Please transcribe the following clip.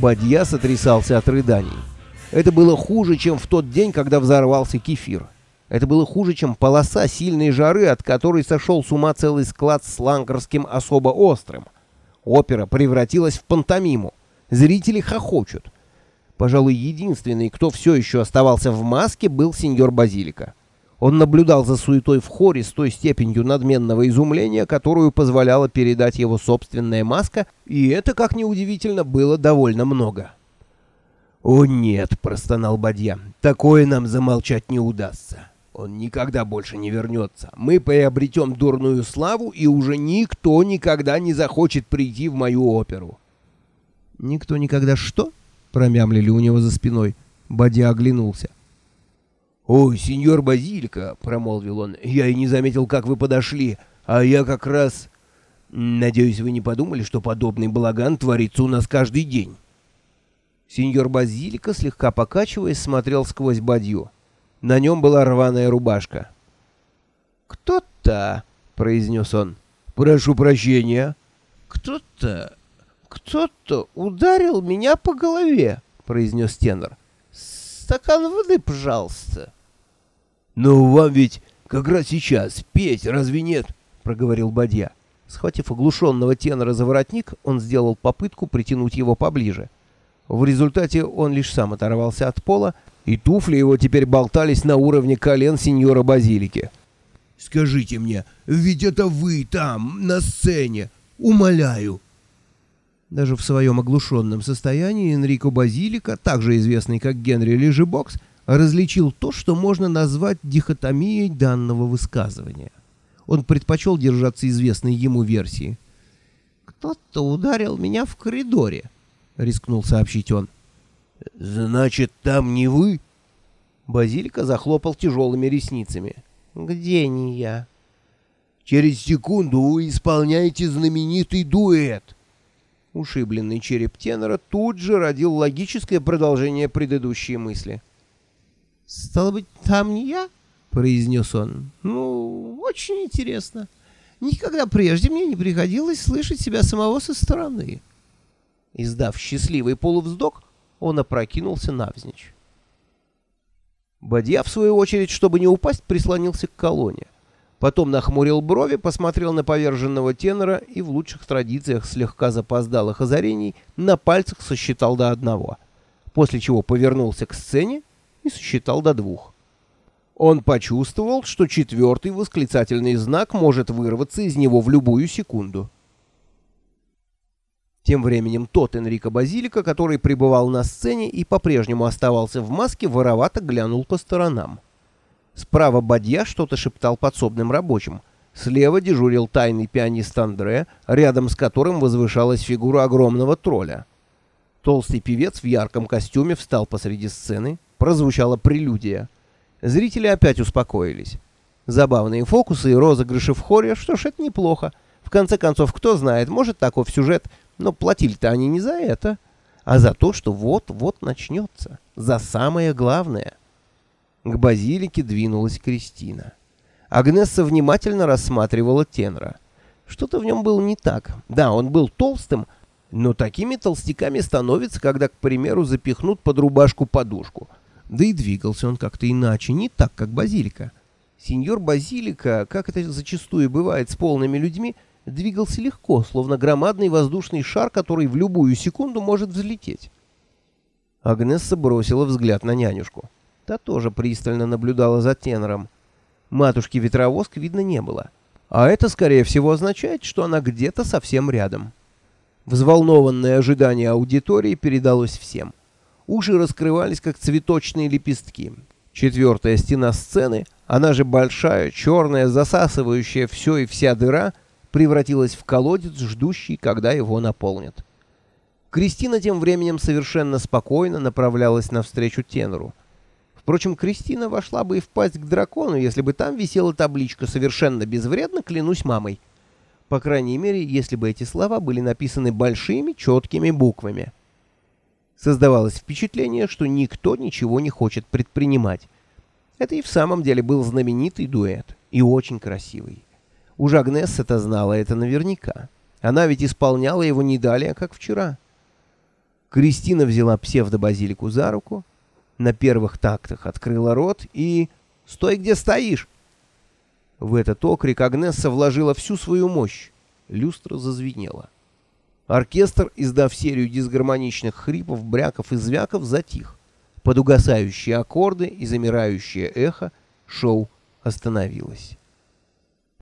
Бадья сотрясался от рыданий. Это было хуже, чем в тот день, когда взорвался кефир. Это было хуже, чем полоса сильной жары, от которой сошел с ума целый склад с ланкерским особо острым. Опера превратилась в пантомиму. Зрители хохочут. Пожалуй, единственный, кто все еще оставался в маске, был сеньор Базилика. Он наблюдал за суетой в хоре с той степенью надменного изумления, которую позволяла передать его собственная маска, и это, как ни удивительно, было довольно много. «О нет», — простонал Бадья, — «такое нам замолчать не удастся. Он никогда больше не вернется. Мы приобретем дурную славу, и уже никто никогда не захочет прийти в мою оперу». «Никто никогда что?» — промямлили у него за спиной. Бадья оглянулся. «Ой, сеньор Базилика», — промолвил он, — «я и не заметил, как вы подошли, а я как раз...» «Надеюсь, вы не подумали, что подобный балаган творится у нас каждый день?» Сеньор Базилика, слегка покачиваясь, смотрел сквозь бадью. На нем была рваная рубашка. «Кто-то...» — произнес он. «Прошу прощения». «Кто-то... кто-то ударил меня по голове», — произнес тенор. «Стакан воды, пожалуйста». «Ну, вам ведь как раз сейчас петь, разве нет?» — проговорил Бадья. Схватив оглушенного тенора за воротник, он сделал попытку притянуть его поближе. В результате он лишь сам оторвался от пола, и туфли его теперь болтались на уровне колен сеньора Базилики. «Скажите мне, ведь это вы там, на сцене! Умоляю!» Даже в своем оглушенном состоянии Энрико Базилика, также известный как Генри Лежебокс, различил то, что можно назвать дихотомией данного высказывания. Он предпочел держаться известной ему версии. «Кто-то ударил меня в коридоре», — рискнул сообщить он. «Значит, там не вы?» Базилика захлопал тяжелыми ресницами. «Где не я?» «Через секунду вы исполняете знаменитый дуэт». Ушибленный череп тенора тут же родил логическое продолжение предыдущей мысли. «Стало быть, там не я?» — произнес он. «Ну, очень интересно. Никогда прежде мне не приходилось слышать себя самого со стороны». Издав счастливый полувздох, он опрокинулся навзничь. Бадья, в свою очередь, чтобы не упасть, прислонился к колонне. Потом нахмурил брови, посмотрел на поверженного тенора и в лучших традициях слегка запоздалых озарений на пальцах сосчитал до одного, после чего повернулся к сцене и сосчитал до двух. Он почувствовал, что четвертый восклицательный знак может вырваться из него в любую секунду. Тем временем тот Энрико Базилика, который пребывал на сцене и по-прежнему оставался в маске, воровато глянул по сторонам. Справа Бадья что-то шептал подсобным рабочим. Слева дежурил тайный пианист Андре, рядом с которым возвышалась фигура огромного тролля. Толстый певец в ярком костюме встал посреди сцены, прозвучала прелюдия. Зрители опять успокоились. Забавные фокусы и розыгрыши в хоре, что ж, это неплохо. В конце концов, кто знает, может таков сюжет, но платили-то они не за это, а за то, что вот-вот начнется, за самое главное. К базилике двинулась Кристина. Агнесса внимательно рассматривала тенора. Что-то в нем было не так. Да, он был толстым, но такими толстяками становится, когда, к примеру, запихнут под рубашку подушку. Да и двигался он как-то иначе, не так, как Базилика. Сеньор Базилика, как это зачастую бывает с полными людьми, двигался легко, словно громадный воздушный шар, который в любую секунду может взлететь. Агнесса бросила взгляд на нянюшку. Та тоже пристально наблюдала за тенором. Матушки-ветровоск видно не было. А это, скорее всего, означает, что она где-то совсем рядом. Взволнованное ожидание аудитории передалось всем. Уши раскрывались, как цветочные лепестки. Четвертая стена сцены, она же большая, черная, засасывающая все и вся дыра, превратилась в колодец, ждущий, когда его наполнят. Кристина тем временем совершенно спокойно направлялась навстречу тенору. Впрочем, Кристина вошла бы и в пасть к дракону, если бы там висела табличка «Совершенно безвредно, клянусь мамой». По крайней мере, если бы эти слова были написаны большими, четкими буквами. Создавалось впечатление, что никто ничего не хочет предпринимать. Это и в самом деле был знаменитый дуэт, и очень красивый. Уж Агнесса-то знала это наверняка. Она ведь исполняла его не далее, как вчера. Кристина взяла псевдобазилику за руку, на первых тактах открыла рот и... «Стой, где стоишь!» В этот окрик Агнесса вложила всю свою мощь. Люстра зазвенела. Оркестр, издав серию дисгармоничных хрипов, бряков и звяков, затих. Под угасающие аккорды и замирающее эхо шоу остановилось.